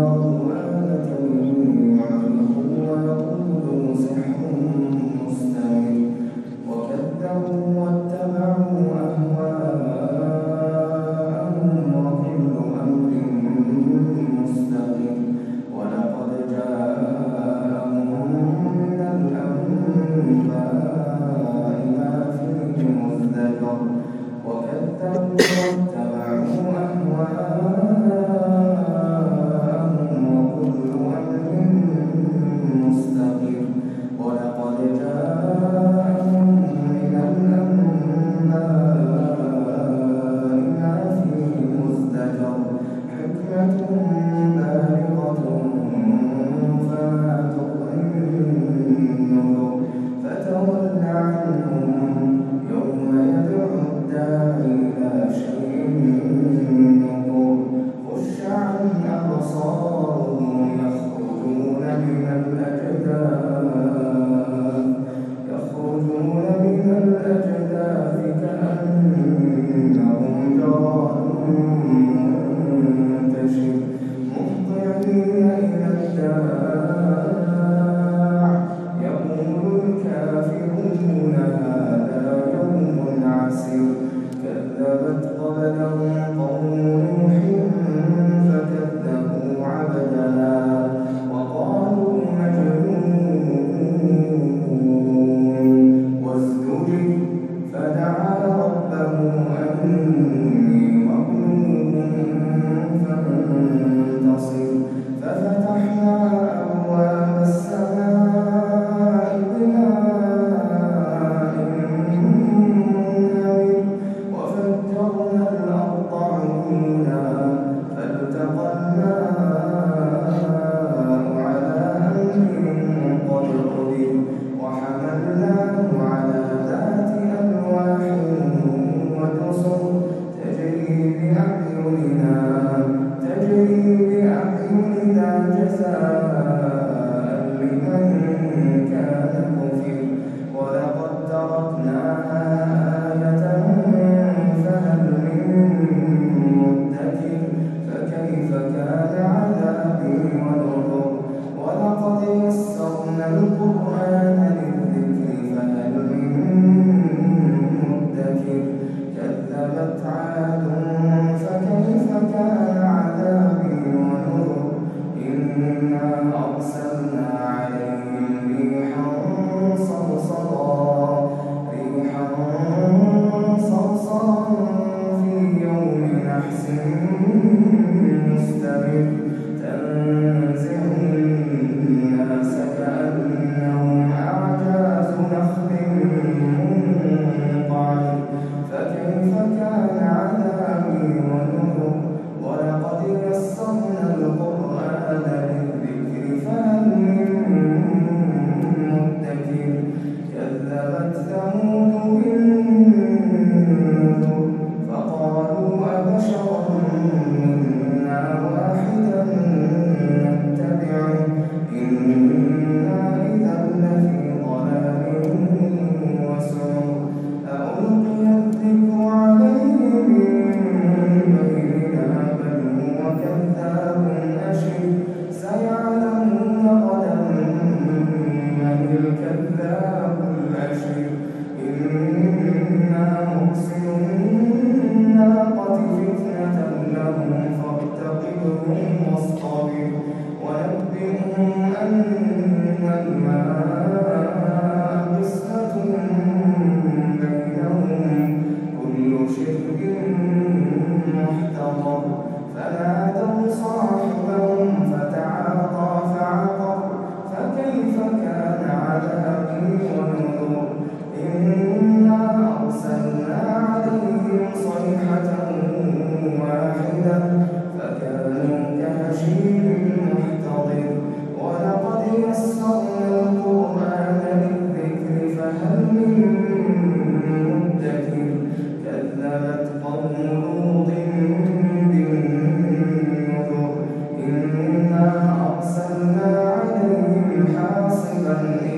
know everybody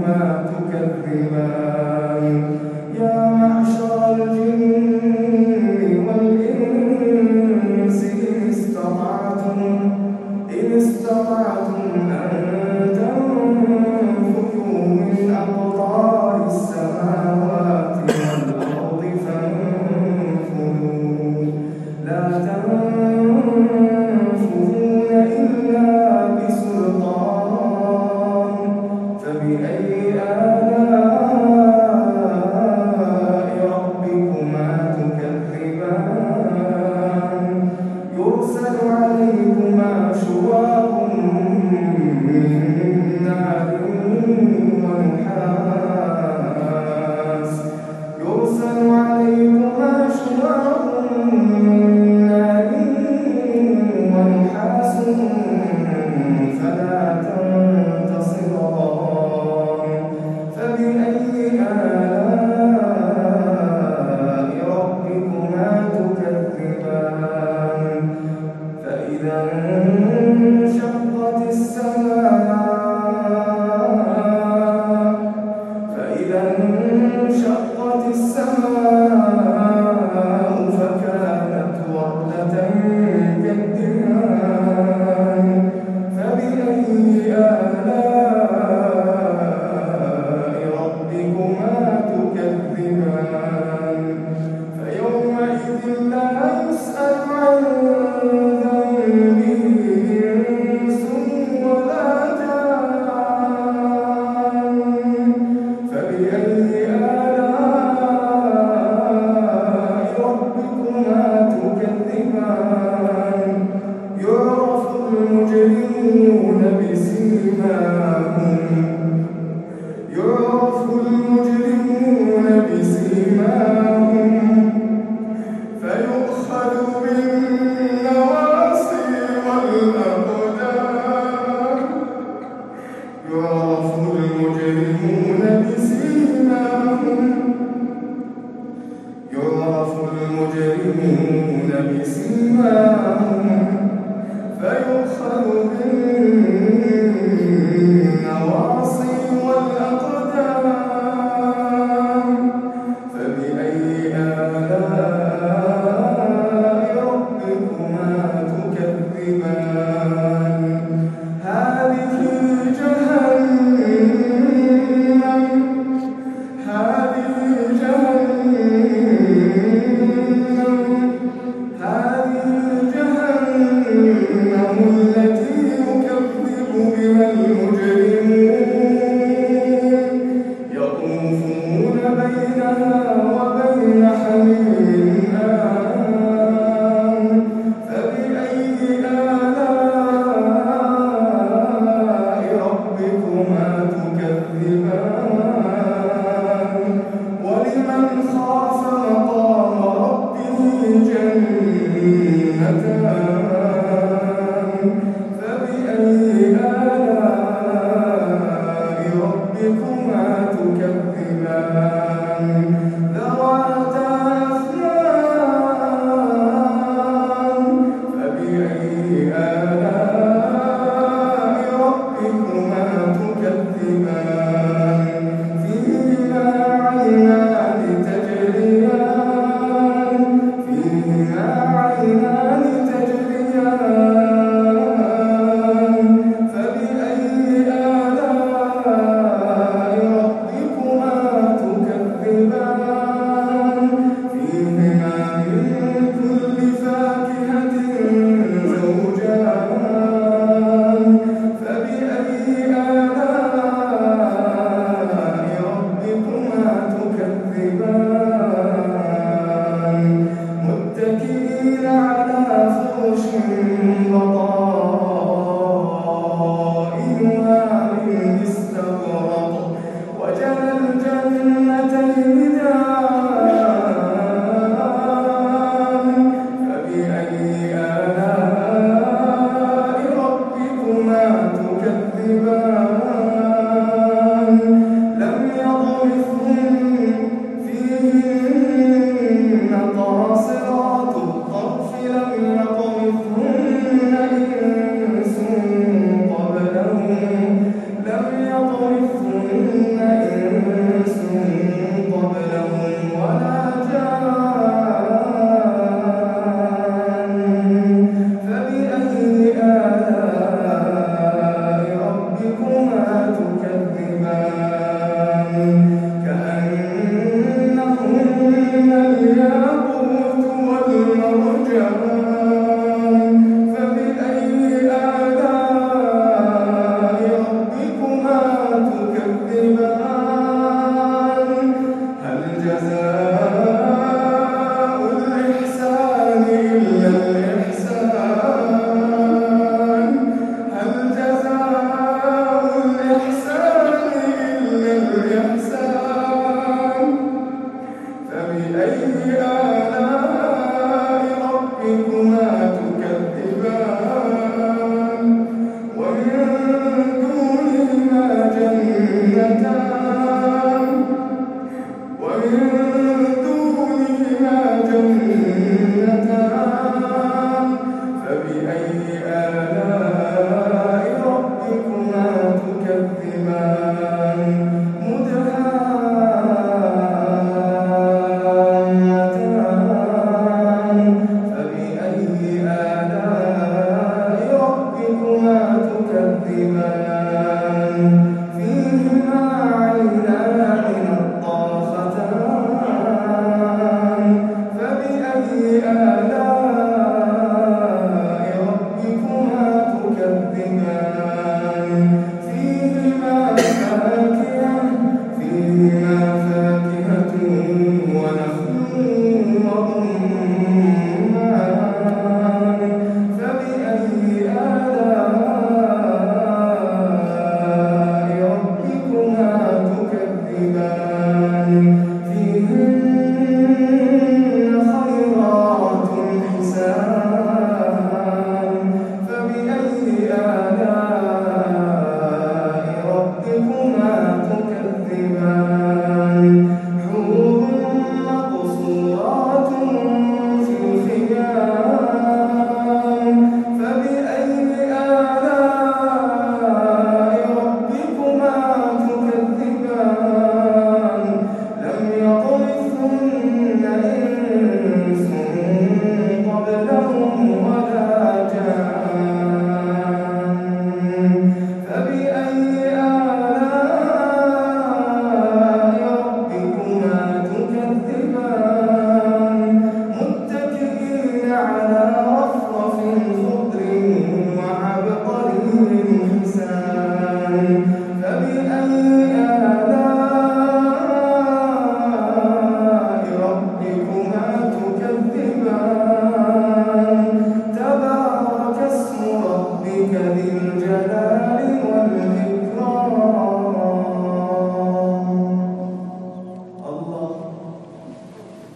ربكما تكذبان